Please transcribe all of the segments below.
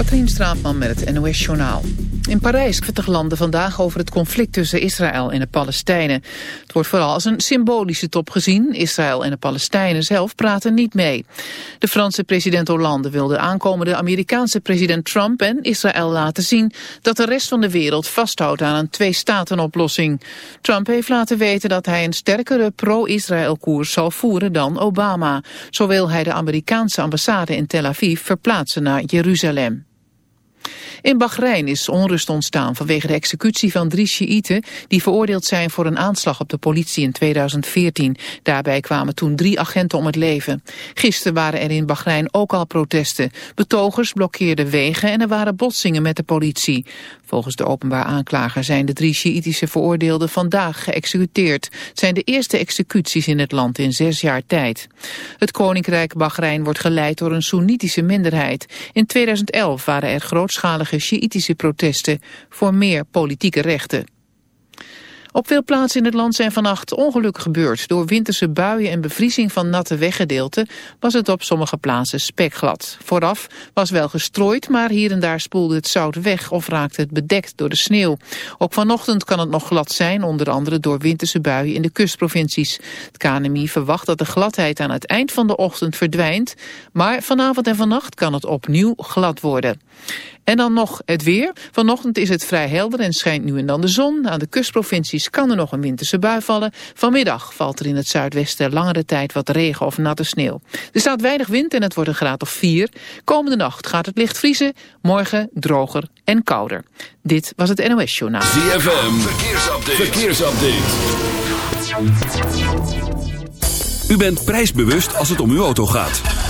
Katrien Straatman met het NOS-journaal. In Parijs 20 landen vandaag over het conflict tussen Israël en de Palestijnen. Het wordt vooral als een symbolische top gezien. Israël en de Palestijnen zelf praten niet mee. De Franse president Hollande wil de aankomende Amerikaanse president Trump en Israël laten zien dat de rest van de wereld vasthoudt aan een twee-staten-oplossing. Trump heeft laten weten dat hij een sterkere pro-Israël-koers zal voeren dan Obama. Zo wil hij de Amerikaanse ambassade in Tel Aviv verplaatsen naar Jeruzalem. In Bahrein is onrust ontstaan vanwege de executie van drie Sjiïten die veroordeeld zijn voor een aanslag op de politie in 2014. Daarbij kwamen toen drie agenten om het leven. Gisteren waren er in Bahrein ook al protesten. Betogers blokkeerden wegen en er waren botsingen met de politie. Volgens de openbaar aanklager zijn de drie Sjiïtische veroordeelden vandaag geëxecuteerd. Het zijn de eerste executies in het land in zes jaar tijd. Het koninkrijk Bahrein wordt geleid door een Soenitische minderheid. In 2011 waren er grootschalige Sjiitische protesten voor meer politieke rechten. Op veel plaatsen in het land zijn vannacht ongelukken gebeurd. Door winterse buien en bevriezing van natte weggedeelten was het op sommige plaatsen spekglad. Vooraf was wel gestrooid, maar hier en daar spoelde het zout weg of raakte het bedekt door de sneeuw. Ook vanochtend kan het nog glad zijn, onder andere door winterse buien in de kustprovincies. Het KNMI verwacht dat de gladheid aan het eind van de ochtend verdwijnt, maar vanavond en vannacht kan het opnieuw glad worden. En dan nog het weer. Vanochtend is het vrij helder en schijnt nu en dan de zon. Aan de kustprovincies kan er nog een winterse bui vallen. Vanmiddag valt er in het zuidwesten langere tijd wat regen of natte sneeuw. Er staat weinig wind en het wordt een graad of 4. Komende nacht gaat het licht vriezen. Morgen droger en kouder. Dit was het NOS Journaal. ZFM, verkeersupdate. verkeersupdate. U bent prijsbewust als het om uw auto gaat.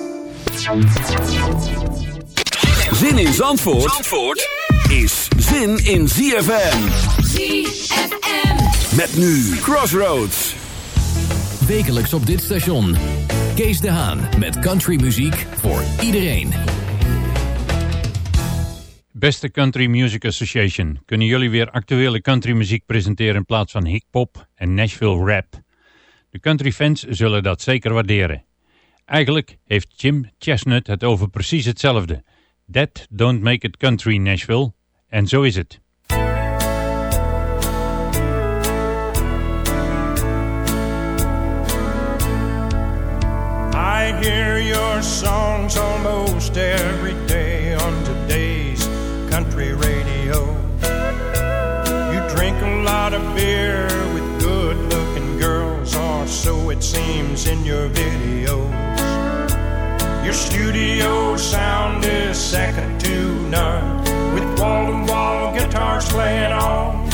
Zin in Zandvoort, Zandvoort is zin in ZFM. ZFM. Met nu Crossroads. Wekelijks op dit station. Kees de Haan met countrymuziek voor iedereen. Beste Country Music Association, kunnen jullie weer actuele countrymuziek presenteren in plaats van hip-hop en Nashville rap? De countryfans zullen dat zeker waarderen. Eigenlijk heeft Jim Chestnut het over precies hetzelfde. That don't make it country Nashville. En zo is het. I hear your songs almost every day on today's country radio. You drink a lot of beer with good looking girls, or so it seems in your videos. Your studio sound is second to none, with wall to wall guitars playing on.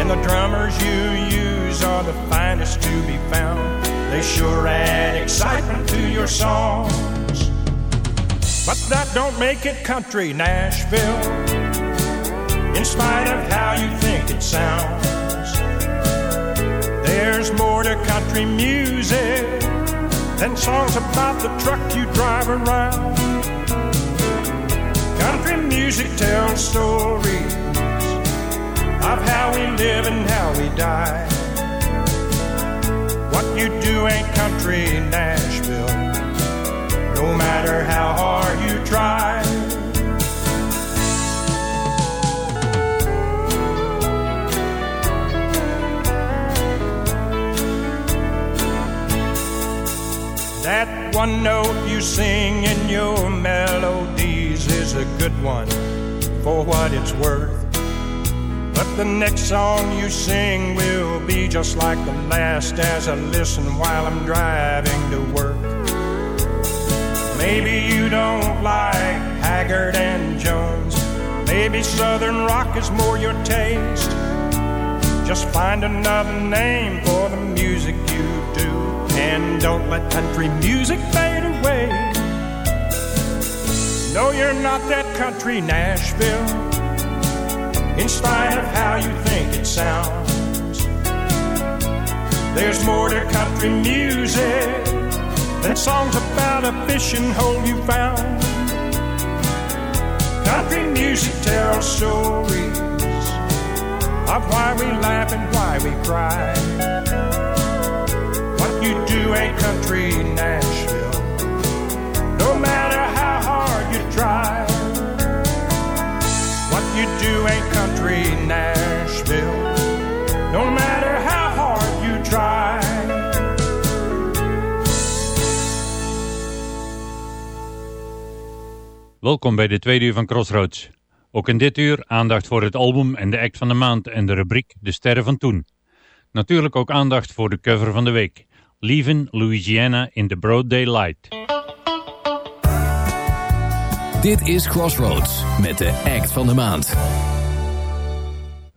And the drummers you use are the finest to be found. They sure add excitement to your songs. But that don't make it country, Nashville, in spite of how you think it sounds. There's more to country music than songs about the truck you drive around. Country music tells stories of how we live and how we die. What you do ain't country Nashville, no matter how hard you try. One note you sing in your melodies is a good one for what it's worth. But the next song you sing will be just like the last as I listen while I'm driving to work. Maybe you don't like Haggard and Jones. Maybe Southern rock is more your taste. Just find another name for the music you do. And don't let country music fade away. No, you're not that country Nashville in spite of how you think it sounds. There's more to country music than songs about a fishing hole you found. Country music tells stories of why we laugh and why we cry. What you do ain't country Nashville, no matter how hard you try you do ain't country Nashville, no matter how hard you try. Welkom bij de tweede uur van Crossroads. Ook in dit uur aandacht voor het album en de act van de maand en de rubriek De Sterren van Toen. Natuurlijk ook aandacht voor de cover van de week. Leaving Louisiana in the Broad Daylight. Dit is Crossroads met de act van de maand.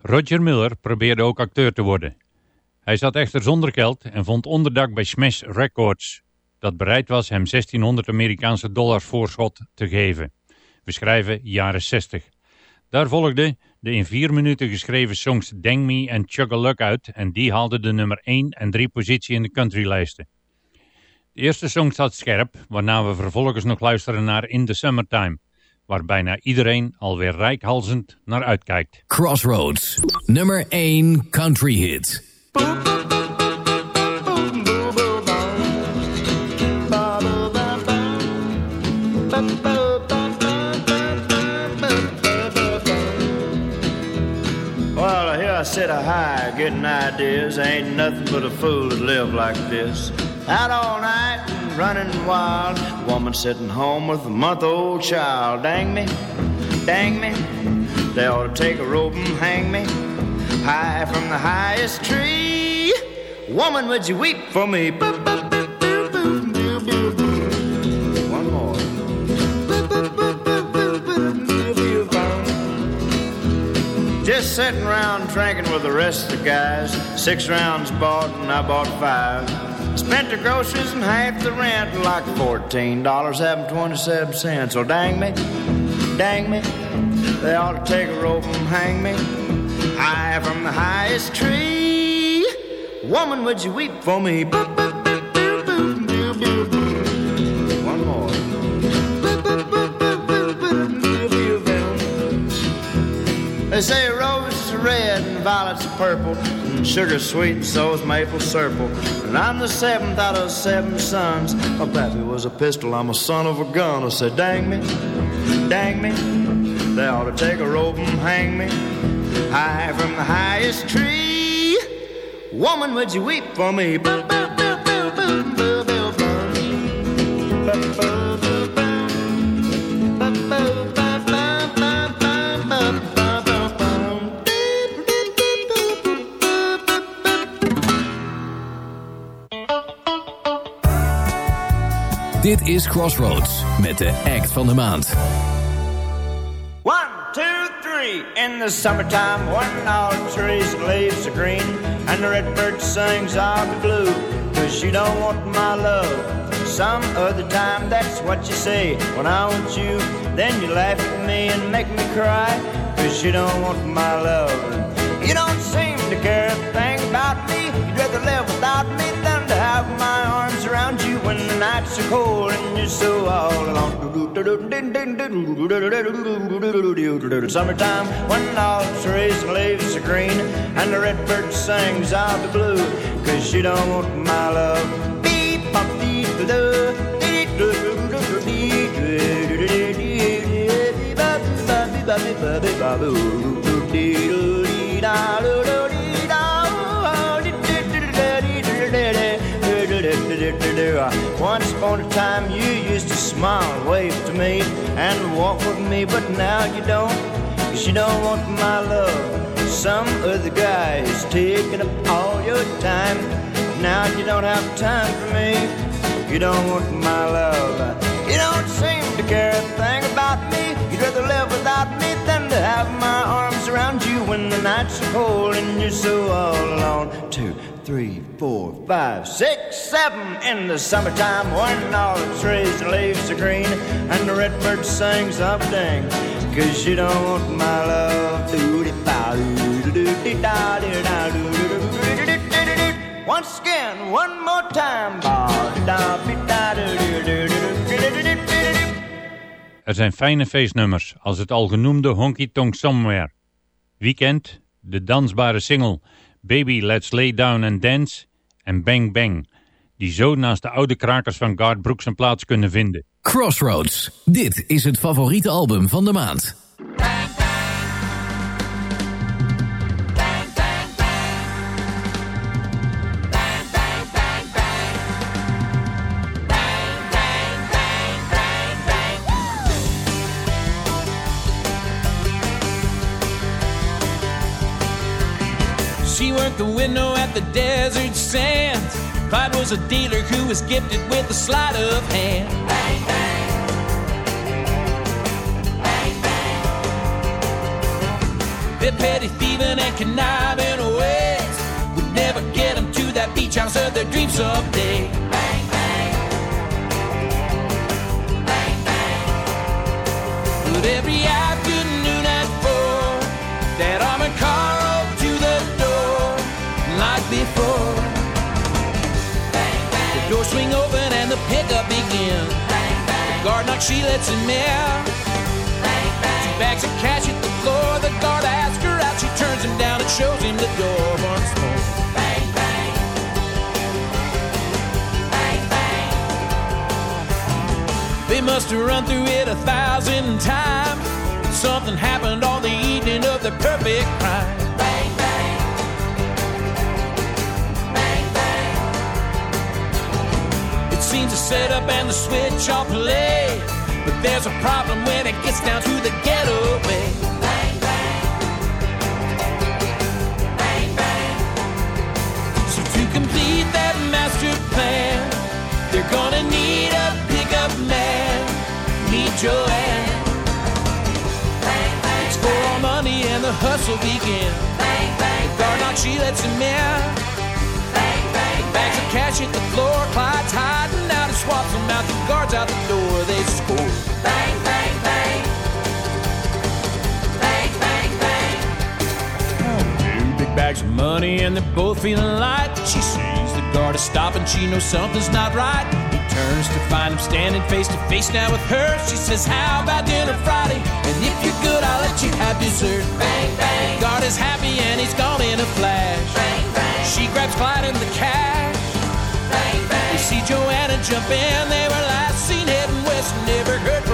Roger Miller probeerde ook acteur te worden. Hij zat echter zonder geld en vond onderdak bij Smash Records, dat bereid was hem 1600 Amerikaanse dollars voorschot te geven. We schrijven jaren 60. Daar volgden de in vier minuten geschreven songs Dang Me en Chug a Luck uit en die haalden de nummer 1 en 3 positie in de countrylijsten. De eerste song staat scherp, waarna we vervolgens nog luisteren naar In the Summertime, waar bijna iedereen alweer rijkhalzend naar uitkijkt. Crossroads, nummer 1 country hit. I sit a high, getting ideas. Ain't nothing but a fool to live like this. Out all night and running wild. Woman sitting home with a month old child. Dang me, dang me. They ought to take a rope and hang me high from the highest tree. Woman, would you weep for me? One more. Just sitting around drinking with the rest of the guys. Six rounds bought and I bought five. Spent the groceries and half the rent, like fourteen dollars having twenty-seven cents. So dang me, dang me, they ought to take a rope and hang me high from the highest tree. Woman, would you weep for me? One more. They say violets are purple, and sugar sweet and so is maple syrup. And I'm the seventh out of seven sons. My pappy was a pistol, I'm a son of a gun. I said, dang me, dang me, they ought to take a rope and hang me high from the highest tree. Woman, would you weep for me? Dit is Crossroads met de act van de maand. One, two, three. In the summertime, when all the trees and leaves are green, and the redbird sings of the blue, cause you don't want my love. Some other time, that's what you say. When I want you, then you laugh at me and make me cry, cause you don't want my love. You don't seem to care a thing about me. You'd rather live without me when the nights are cold and you're so all alone. Summertime when all the trees and leaves are green and the redbird sings out the blue, cause you don't want my love. Beep, da, dee, do, do, do, do, dee, do, do, do, dee, dee, dee, ba, ba, ba, ba, boo, do, dee, do, dee, da, do, do, dee, Once upon a time you used to smile and wave to me and walk with me, but now you don't, cause you don't want my love. Some other guy is taking up all your time. Now you don't have time for me. You don't want my love. You don't seem to care a thing about me. You'd rather live without me than to have my arms around you when the nights are cold and you're so all alone. Two, three, four, five, six, seven in the summertime when all the trees and leaves are green and the redbird sings up. Cause you don't want my love. Once again, one more time. Er zijn fijne feestnummers, als het al genoemde Honky Tonk Somewhere. Weekend, de dansbare single Baby Let's Lay Down and Dance en Bang Bang, die zo naast de oude krakers van Garth Brooks een plaats kunnen vinden. Crossroads, dit is het favoriete album van de maand. She worked the window at the desert sands. Clyde was a dealer who was gifted with a sleight of hand. Bang, bang. Bang, bang. Their petty thieving and conniving ways would never get them to that beach house of their dreams someday. Bang, bang. Bang, bang. But every afternoon at four, that armored car Bang, bang. Door swing open and the pickup begin. Bang, guard knocks, she lets him in. Bang. Two bags of cash hit the floor. The guard asks her out. She turns him down and shows him the door once more. They must have run through it a thousand times. Something happened on the evening of the perfect crime. The setup and the switch all play. But there's a problem when it gets down to the getaway. Bang, bang. Bang, bang. So to complete that master plan, they're gonna need a pickup man. Meet Joanne. Bang, bang, it's for money and the hustle begin. Bang, bang, the guard knocks, she lets him in. Bang, bang, bags of cash hit the floor. Clyde's hiding out. Swaps them out. The guards out the door. They score. Bang, bang, bang. Bang, bang, bang. Two big bags of money and they're both feeling light. She sees the guard is stopping. She knows something's not right. He turns to find him standing face to face now with her. She says, How about dinner Friday? And if you're good, I'll let you have dessert. Bang, bang. Guard is happy and he's gone in a flash. Bang, bang. She grabs Clyde and the cash. Bang, bang. They see Joanna jump in. They were last seen heading west, never heard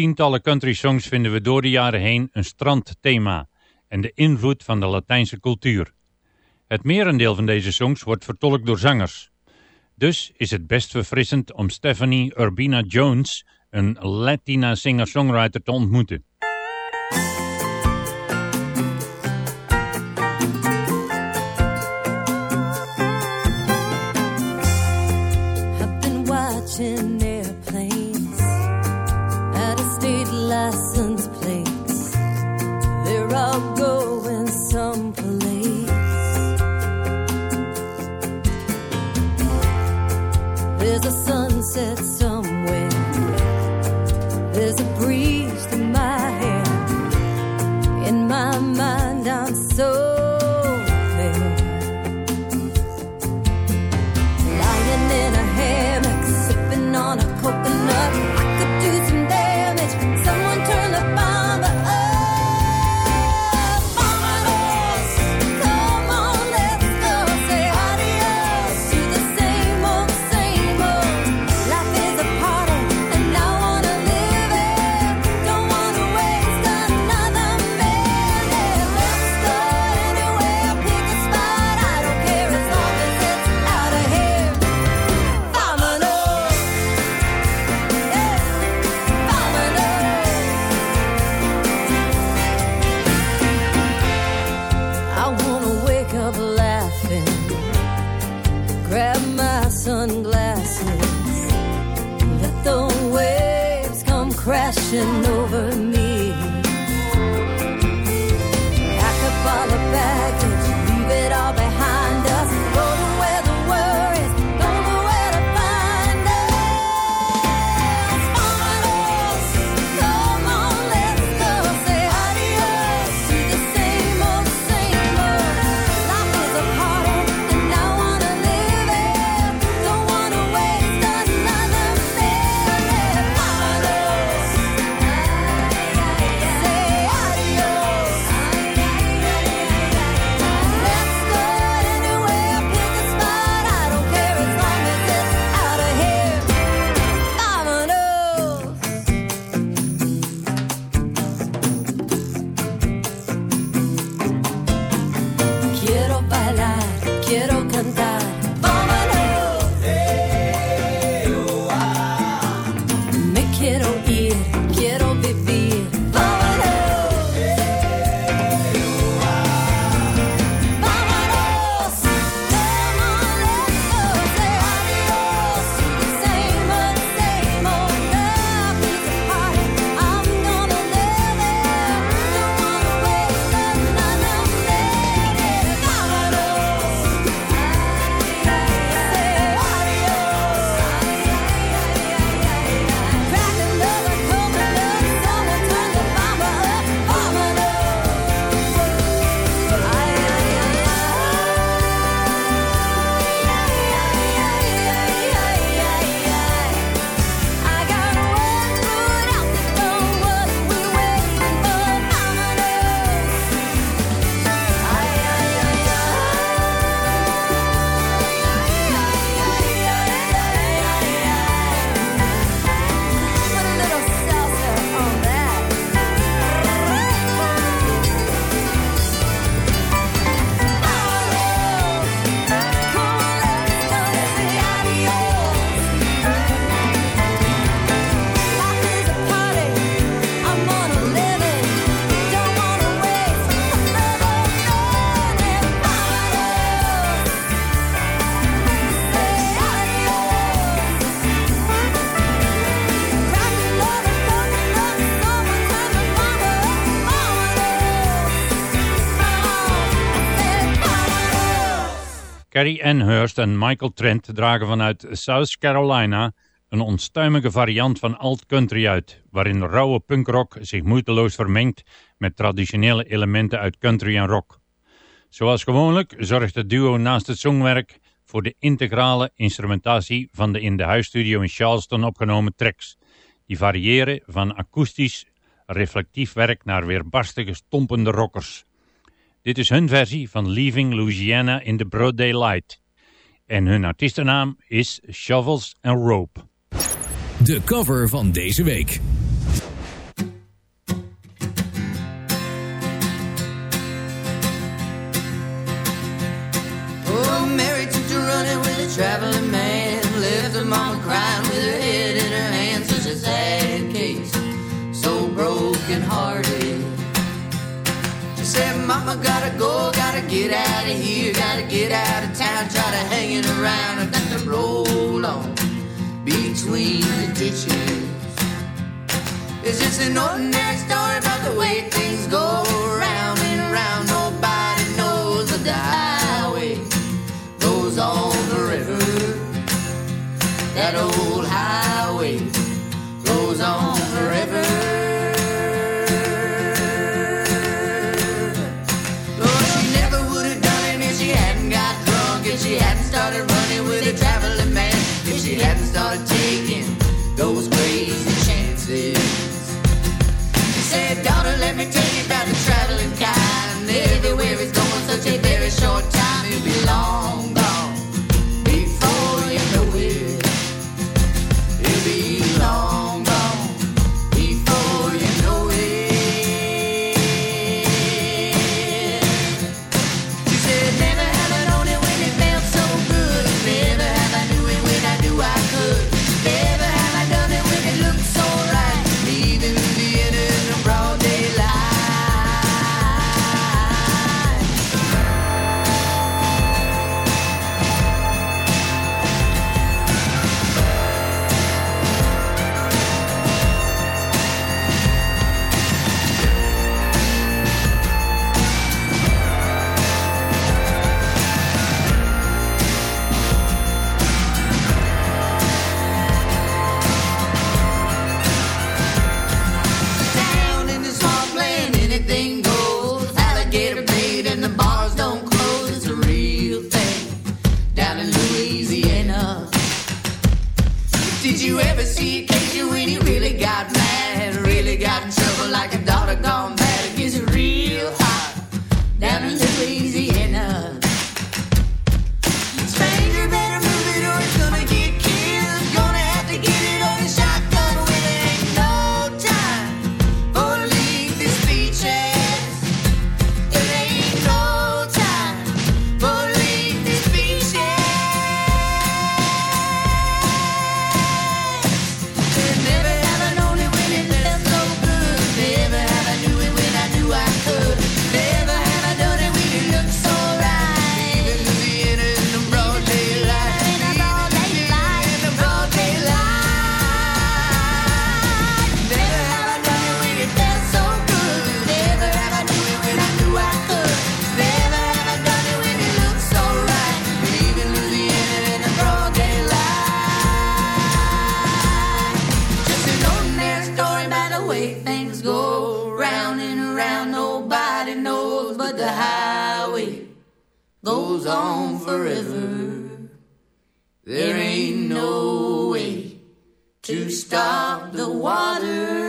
tientallen country songs vinden we door de jaren heen een strandthema en de invloed van de Latijnse cultuur. Het merendeel van deze songs wordt vertolkt door zangers. Dus is het best verfrissend om Stephanie Urbina Jones, een Latina singer-songwriter, te ontmoeten. Carrie Ann Hurst en Michael Trent dragen vanuit South Carolina een onstuimige variant van alt country uit, waarin rauwe punkrock zich moeiteloos vermengt met traditionele elementen uit country en rock. Zoals gewoonlijk zorgt het duo naast het zongwerk voor de integrale instrumentatie van de in de huisstudio in Charleston opgenomen tracks, die variëren van akoestisch reflectief werk naar weerbarstige stompende rockers. Dit is hun versie van Leaving Louisiana in the Broad Daylight. En hun artiestennaam is Shovels and Rope. De cover van deze week. Mama, gotta go, gotta get out of here, gotta get out of town. Try to hanging around and let them roll on between the ditches. It's just an ordinary story about the way things go round and round. Nobody knows the highway goes on forever. That old highway such a very short time, ain't no way to stop the water.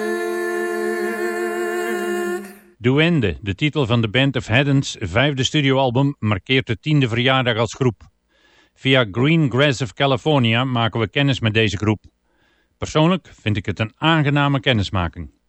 Duende, de titel van de Band of Haddon's vijfde studioalbum, markeert de tiende verjaardag als groep. Via Green Grass of California maken we kennis met deze groep. Persoonlijk vind ik het een aangename kennismaking.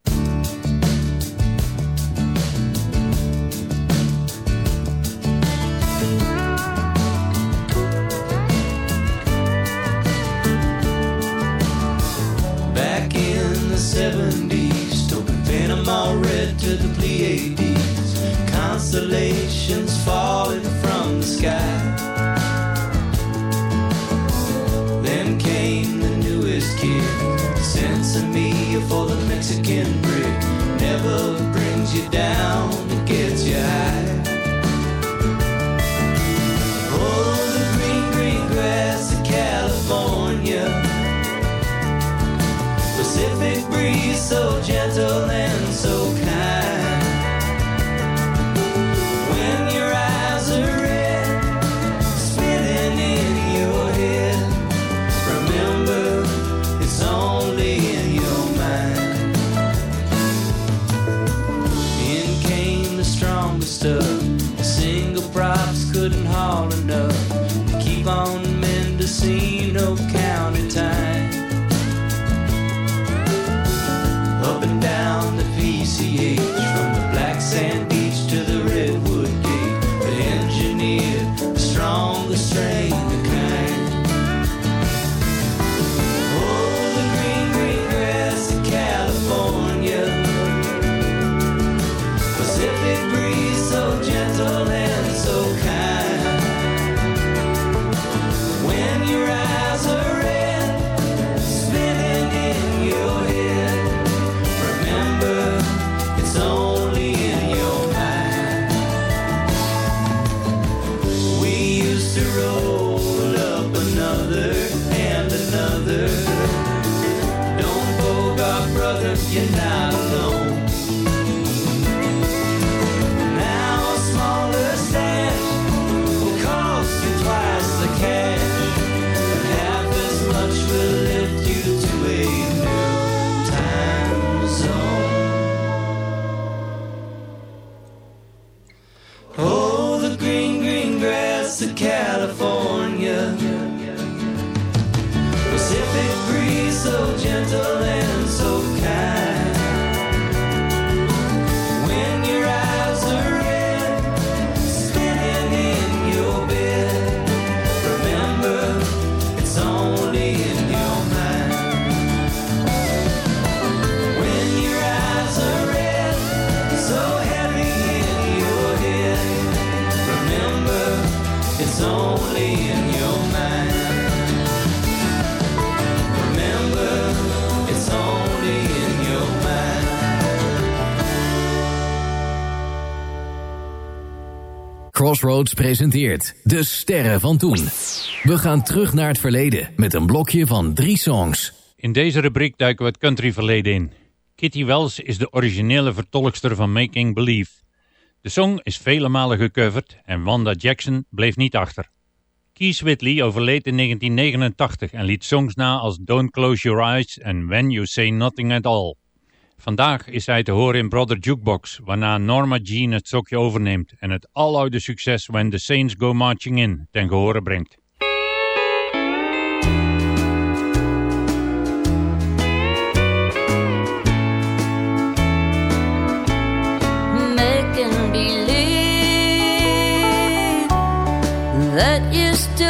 The Pleiades, constellations falling from the sky. Then came the newest kid, sent a meal for the Mexican brick, never brings you down. Pacific breeze. Crossroads presenteert De Sterren van Toen. We gaan terug naar het verleden met een blokje van drie songs. In deze rubriek duiken we het country verleden in. Kitty Wells is de originele vertolkster van Making Believe. De song is vele malen gecoverd en Wanda Jackson bleef niet achter. Keith Whitley overleed in 1989 en liet songs na als Don't Close Your Eyes en When You Say Nothing At All. Vandaag is hij te horen in Brother Jukebox, waarna Norma Jean het stokje overneemt en het aloude succes When the Saints Go Marching In ten gehore brengt. you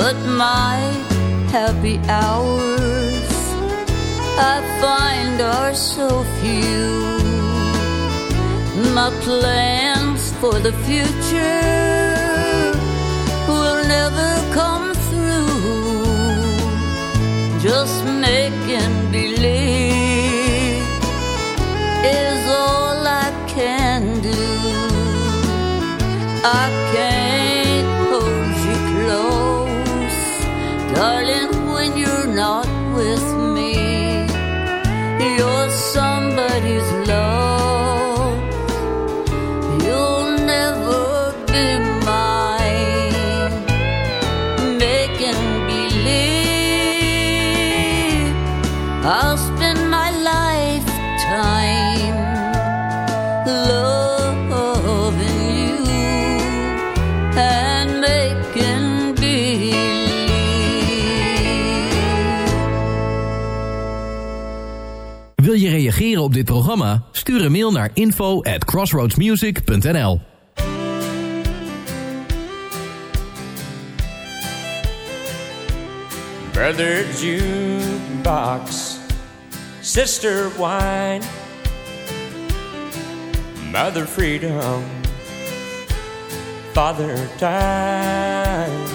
but my happy hours I find are so few. My plans for the future will never come through. Just making believe is all I can do. I can't darling, when you're not with me. You're somebody's love. Reageren op dit programma? Stuur een mail naar info at crossroadsmusic.nl Brother jukebox, sister wine, mother freedom, father time.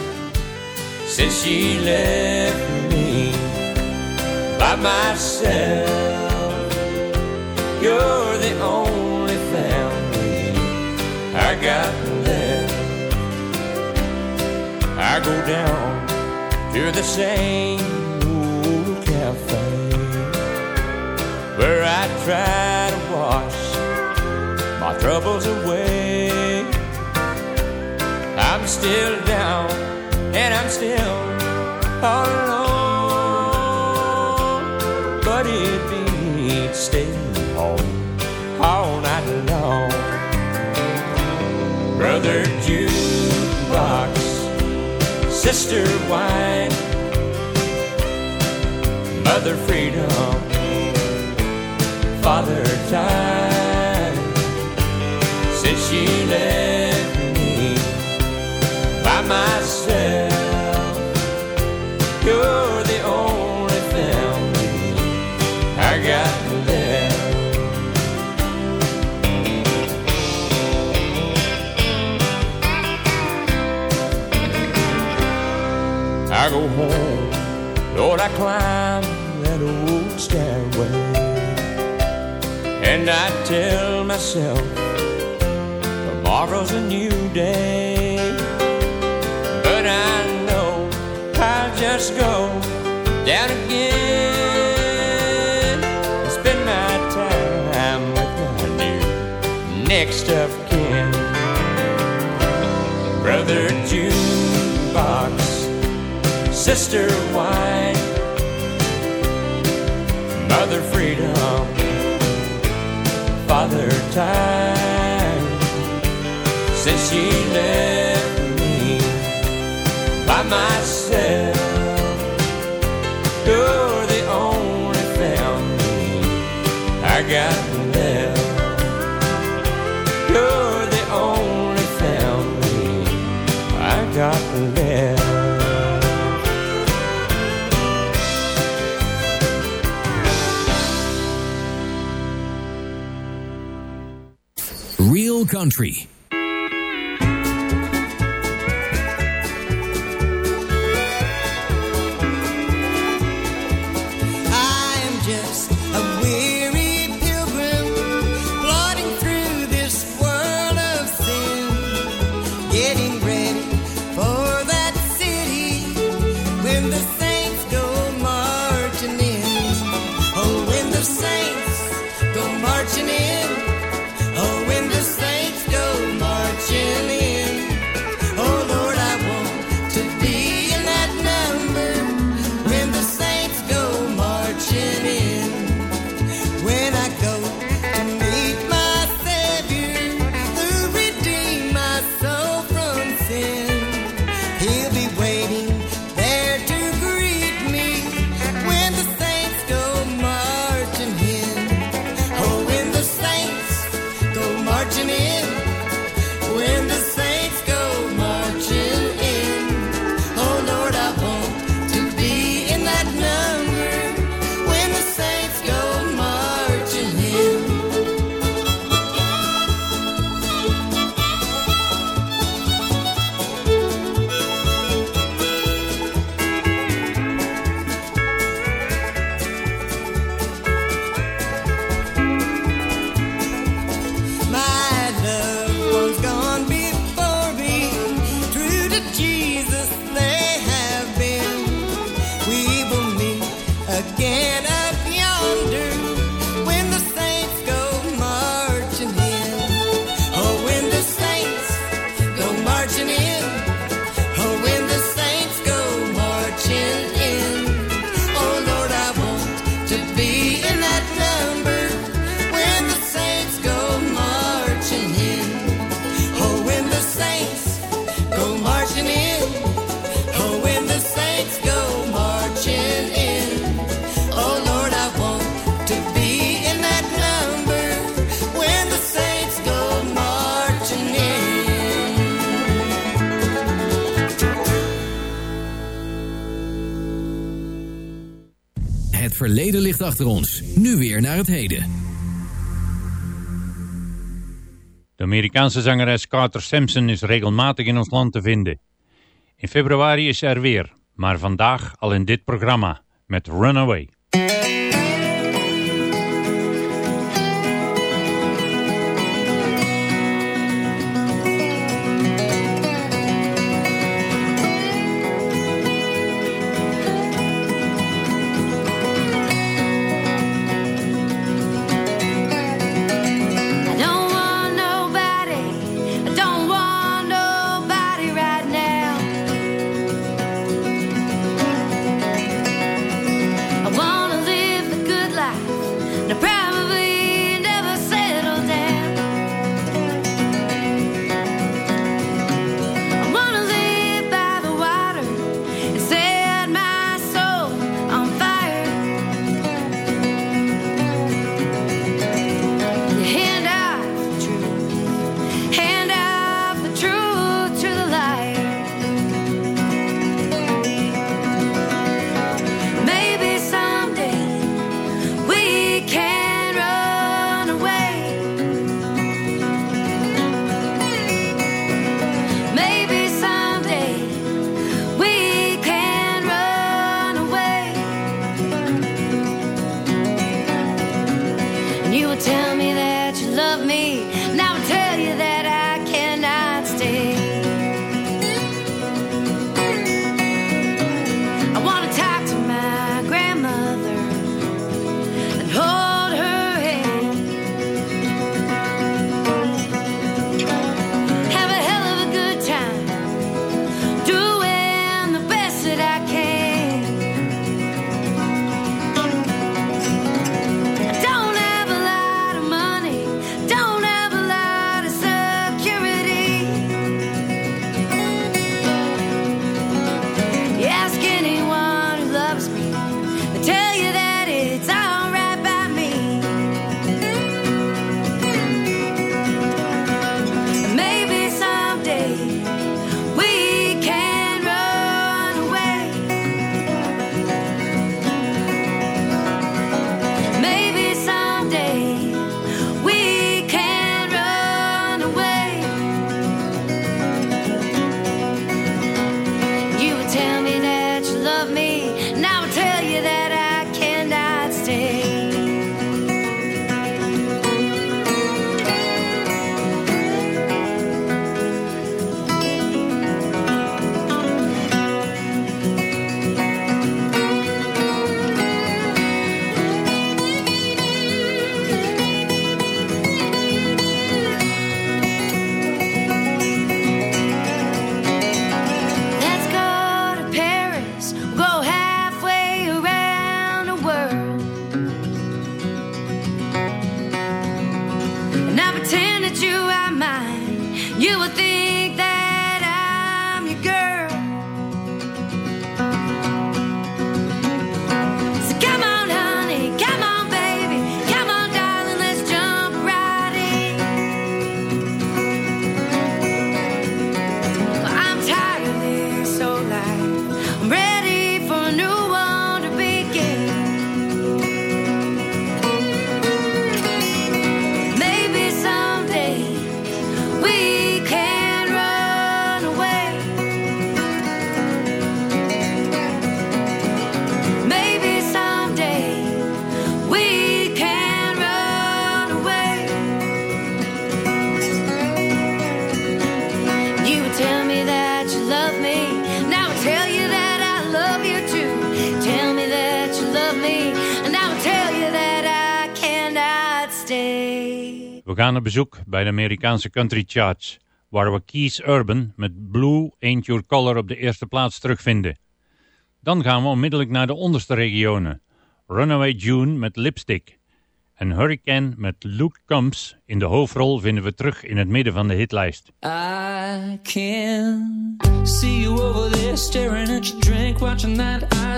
Since she left me by myself, you're the only family I got left. I go down to the same old cafe where I try to wash my troubles away. I'm still down and I'm still all alone, but it beats staying home all night long. Brother jukebox sister wine, mother freedom, father time. Since she left me by myself, go home. Lord, I climb that old stairway. And I tell myself, tomorrow's a new day. But I know I'll just go down and sister wine, mother freedom, father time. Since she left me by myself, you're the only family I got. country. verleden ligt achter ons. Nu weer naar het heden. De Amerikaanse zangeres Carter Sampson is regelmatig in ons land te vinden. In februari is ze er weer, maar vandaag al in dit programma met Runaway. Gaan op bezoek bij de Amerikaanse country charts, waar we Keith Urban met Blue Ain't Your Color op de eerste plaats terugvinden. Dan gaan we onmiddellijk naar de onderste regionen. Runaway June met Lipstick en Hurricane met Luke Combs in de hoofdrol vinden we terug in het midden van de hitlijst. See drink, watching that I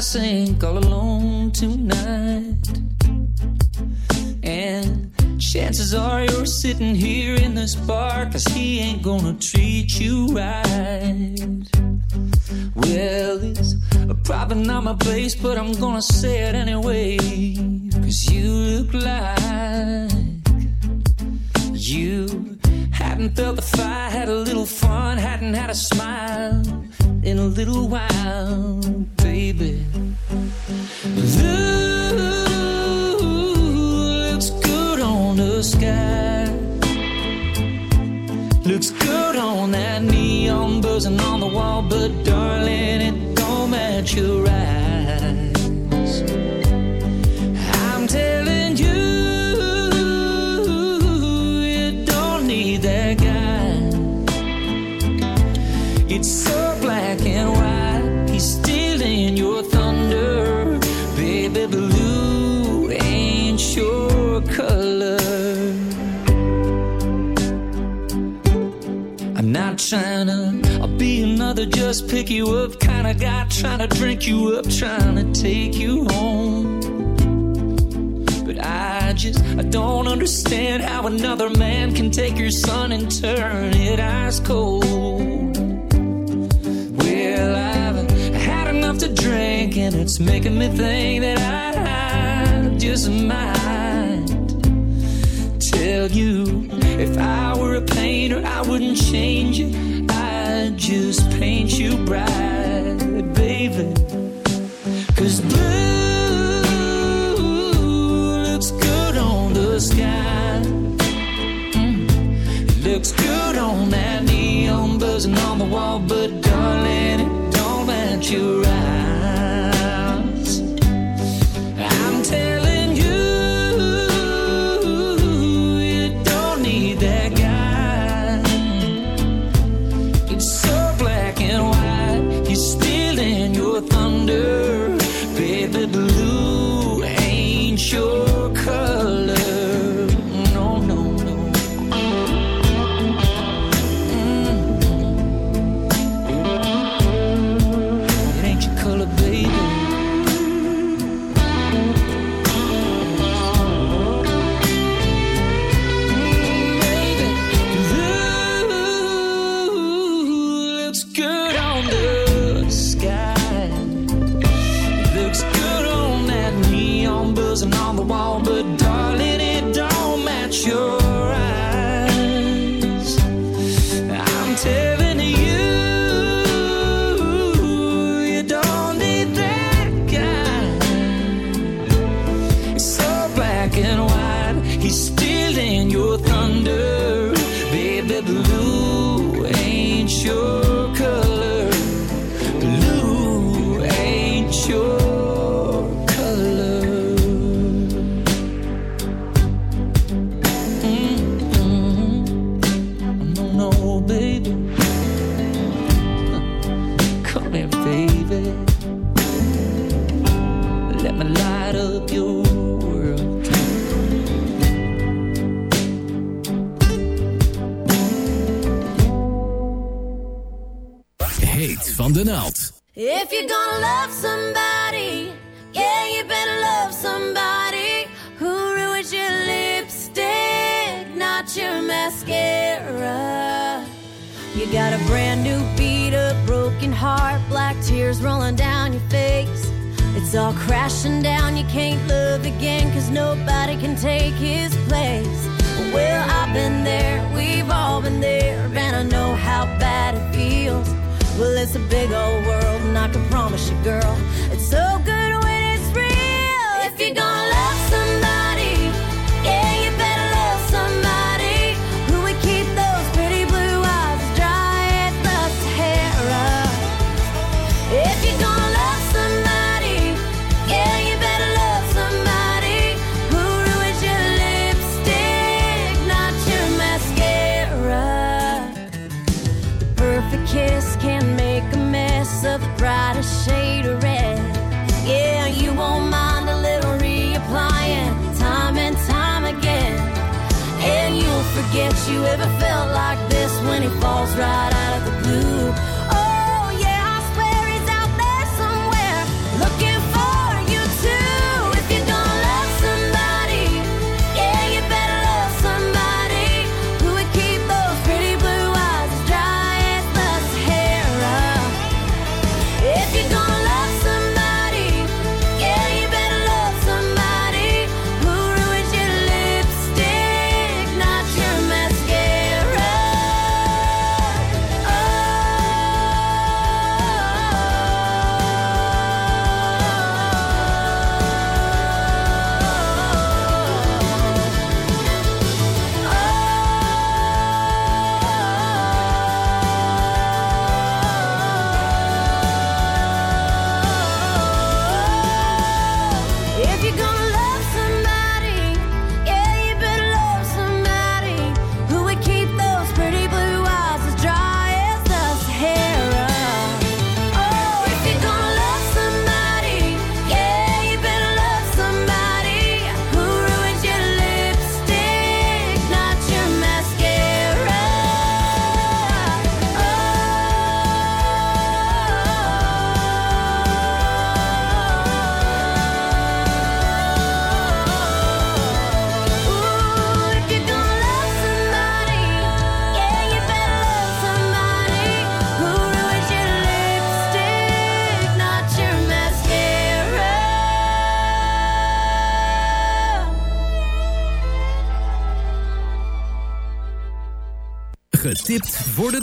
all alone tonight. And chances are you're sitting here in this bar, cause he ain't gonna treat you right. Well, it's probably not my place, but I'm gonna say it anyway, cause you look like you hadn't felt the fire, had a little fun, hadn't had a smile in a little while, baby. Blue the sky. Looks good on that neon buzzing on the wall, but darling, it don't match your eyes. I'm telling you, you To I'll be another just pick you up kind of guy trying to drink you up, trying to take you home. But I just I don't understand how another man can take your son and turn it ice cold. Well, I've had enough to drink and it's making me think that I just might tell you if I were a painter, I wouldn't change it. I'd just paint you bright, baby. Cause blue looks good on the sky. Mm. Looks good on that neon buzzing on the wall, but darling, it don't match your If you're gonna love somebody, yeah, you better love somebody who ruins your lipstick, not your mascara. You got a brand new beat up, broken heart, black tears rolling down your face. It's all crashing down, you can't love again, cause nobody can take his place. Well, I've been there, we've all been there, and I know how bad it feels. Well, it's a big old world, and I can promise you, girl, ever felt like this when he falls right out of the blue?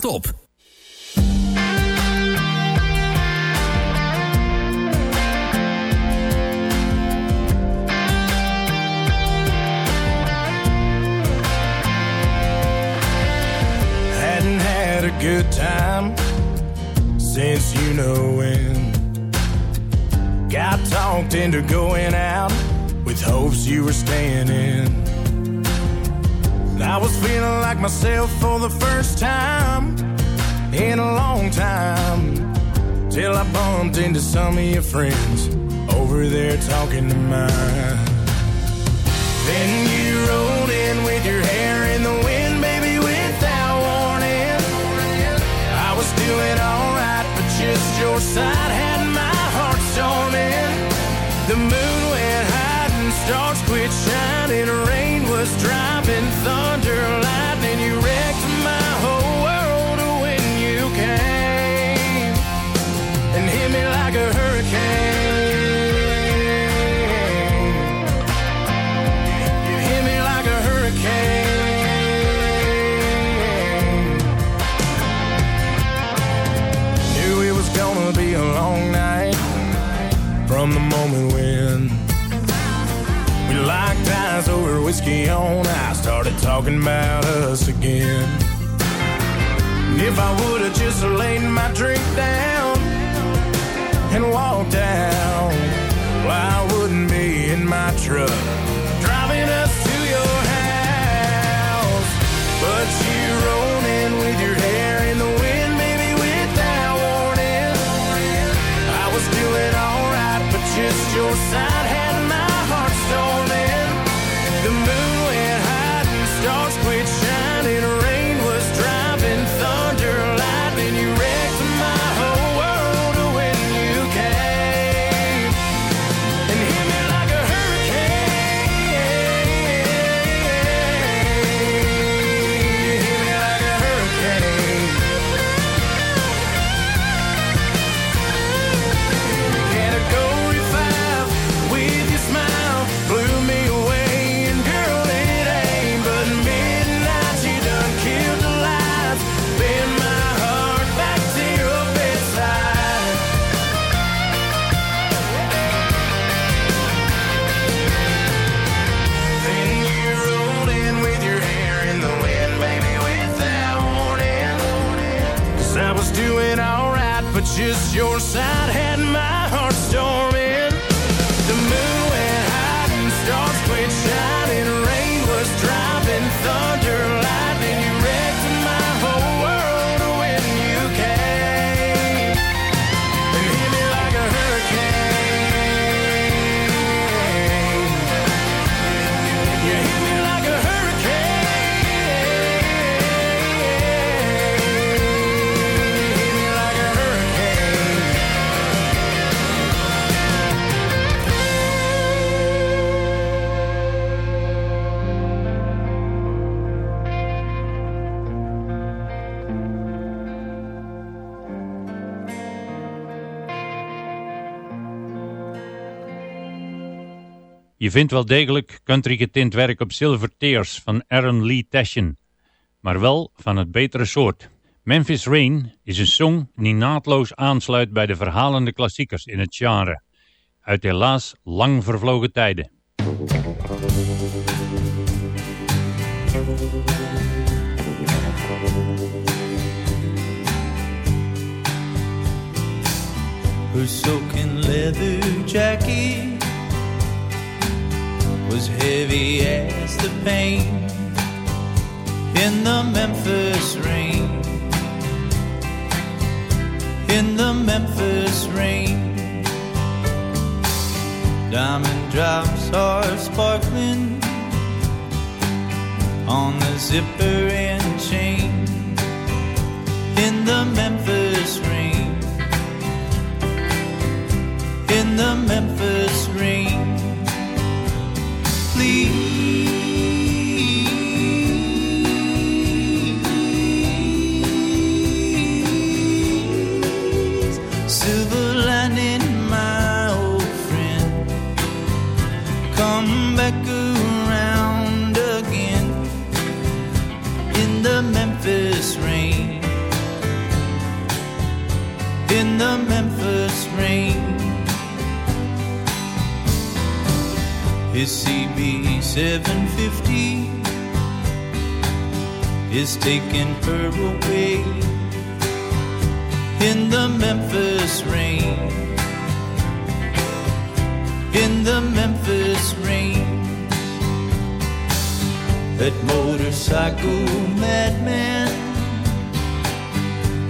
op. whiskey on, I started talking about us again. If I would have just laid my drink down and walked out, well, I wouldn't be in my truck your side Je vindt wel degelijk country getint werk op Silver Tears van Aaron Lee Tashian, maar wel van het betere soort. Memphis Rain is een song die naadloos aansluit bij de verhalende klassiekers in het genre, uit helaas lang vervlogen tijden. Soaking leather jacket was heavy as the pain in the Memphis rain. In the Memphis rain, diamond drops are sparkling on the zipper and chain. In the Memphis rain in the Memphis rain. Please, is taking her away in the Memphis rain. In the Memphis rain. That motorcycle madman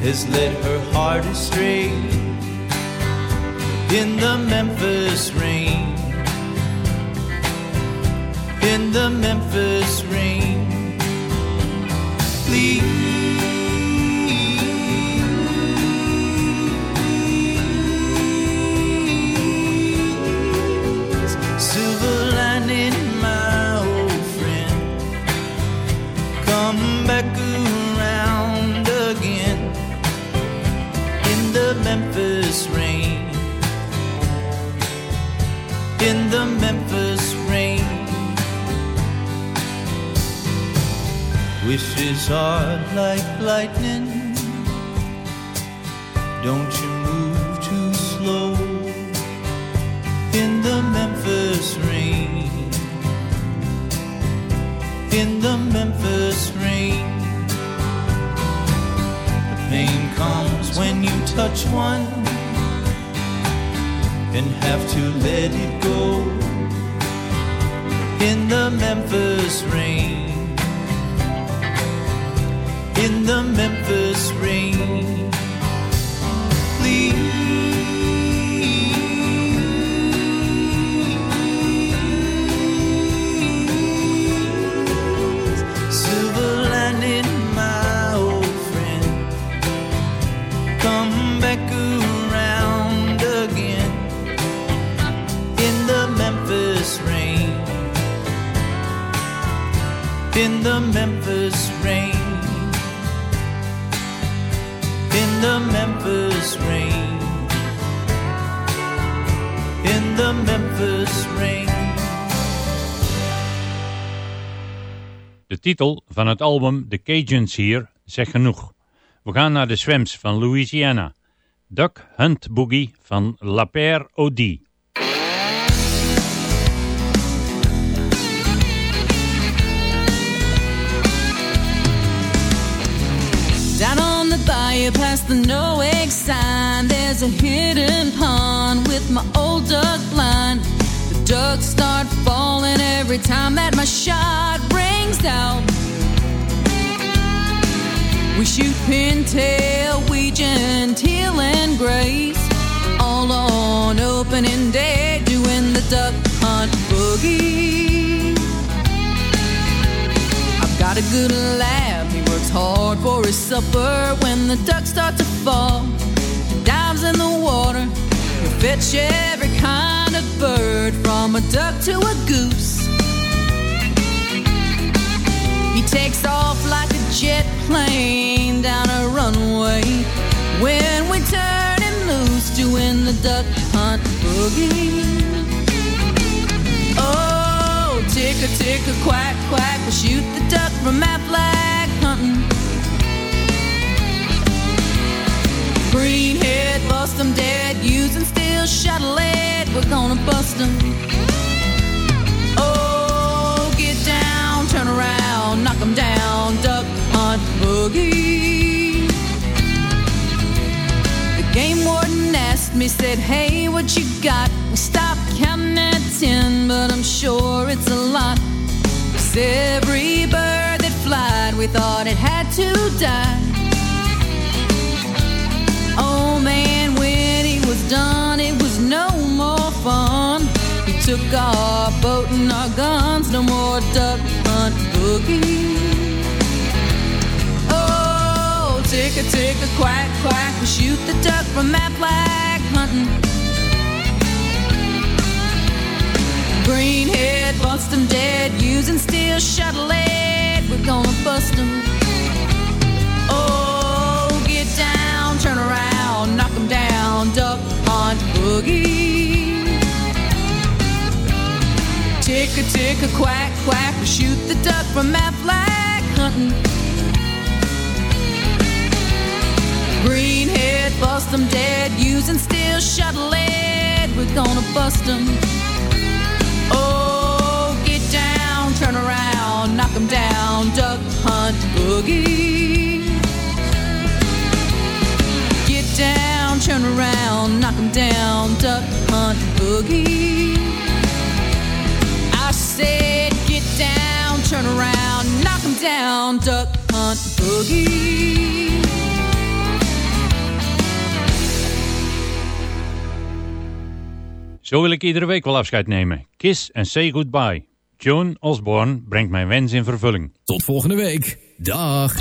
has led her heart astray in the Memphis rain in the Memphis rain. In the Memphis rain. In the Memphis Wishes are like lightning. Don't you move too slow in the Memphis rain. In the Memphis rain. The pain comes when you touch one and have to let it go in the Memphis rain in the Memphis rain. Please, silver my old friend, come back around again in the Memphis rain in the Memphis rain. The Memphis rain in the Memphis rain. De titel van het album The Cajuns hier zegt genoeg. We gaan naar de Swamps van Louisiana. Duck Hunt Boogie van La Paire Audi. Past the no egg sign, there's a hidden pond with my old duck blind. The ducks start falling every time that my shot rings out. We shoot pintail, we genteel and grace. All on opening day, doing the duck hunt boogie. I've got a good works hard for his supper. When the ducks start to fall, he dives in the water. He'll fetch every kind of bird, from a duck to a goose. He takes off like a jet plane down a runway. When we turn him loose, doing the duck hunt boogie. Oh, tick a tick a quack quack, we shoot the duck from that flag hunting. Greenhead, bust 'em dead, using steel shuttle lead, we're gonna bust 'em. Oh, get down, turn around, knock knock 'em down, duck hunt boogie. The game warden asked me, said, Hey, what you got? We stopped counting at ten, but I'm sure it's a lot. 'Cause every bird flied, we thought it had to die. Oh man, when he was done, it was no more fun. He took our boat and our guns, no more duck hunt boogie. Oh, tick a tick a quack quack, we shoot the duck from that flag hunting. Greenhead bust 'em dead, using steel shuttle gonna bust 'em. Oh, get down, turn around, knock 'em down, duck hunt boogie. Tick a tick a quack quack, shoot the duck from that flag hunting. Greenhead bust 'em dead, using steel shuttle lead. We're gonna bust 'em. Oh, get down, turn around, knock 'em down, duck hunt boogie. Get down, turn around, knock 'em down, duck hunt boogie. I said, get down, turn around, knock 'em down, duck hunt boogie. Zo wil ik iedere week wel afscheid nemen. Kiss and say goodbye. Joan Osborne brengt mijn wens in vervulling. Tot volgende week. Dag.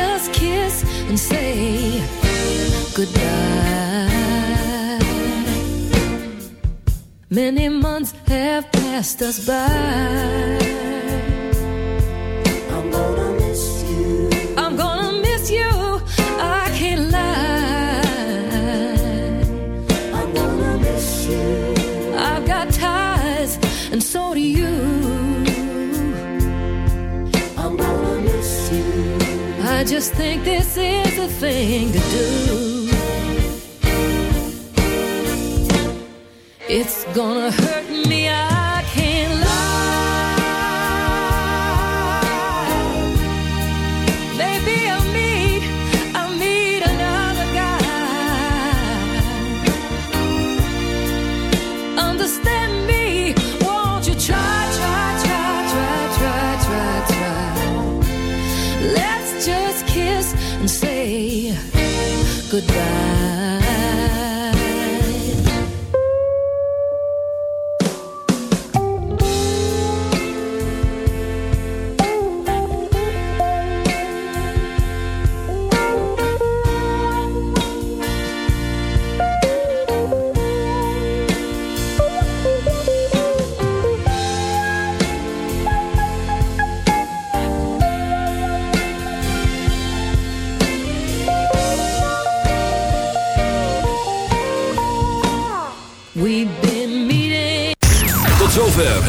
Just kiss and say goodbye. Many months have passed us by. I just think this is the thing to do. It's gonna hurt.